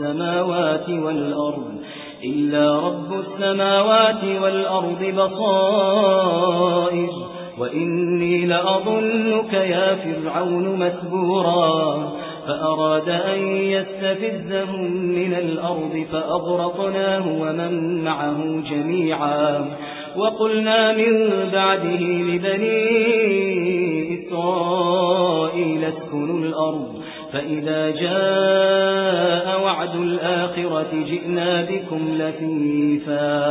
السماوات والأرض إلا رب السماوات والأرض بصائر. وإني لأظنك يا فرعون مسبورا فأراد أن يستفزهم من الأرض فأغرقناه ومن معه جميعا. وقلنا من بعده لبني إسرائيل اسكنوا الأرض فإذا جاء وعد الآخرة جئنا بكم لفيفا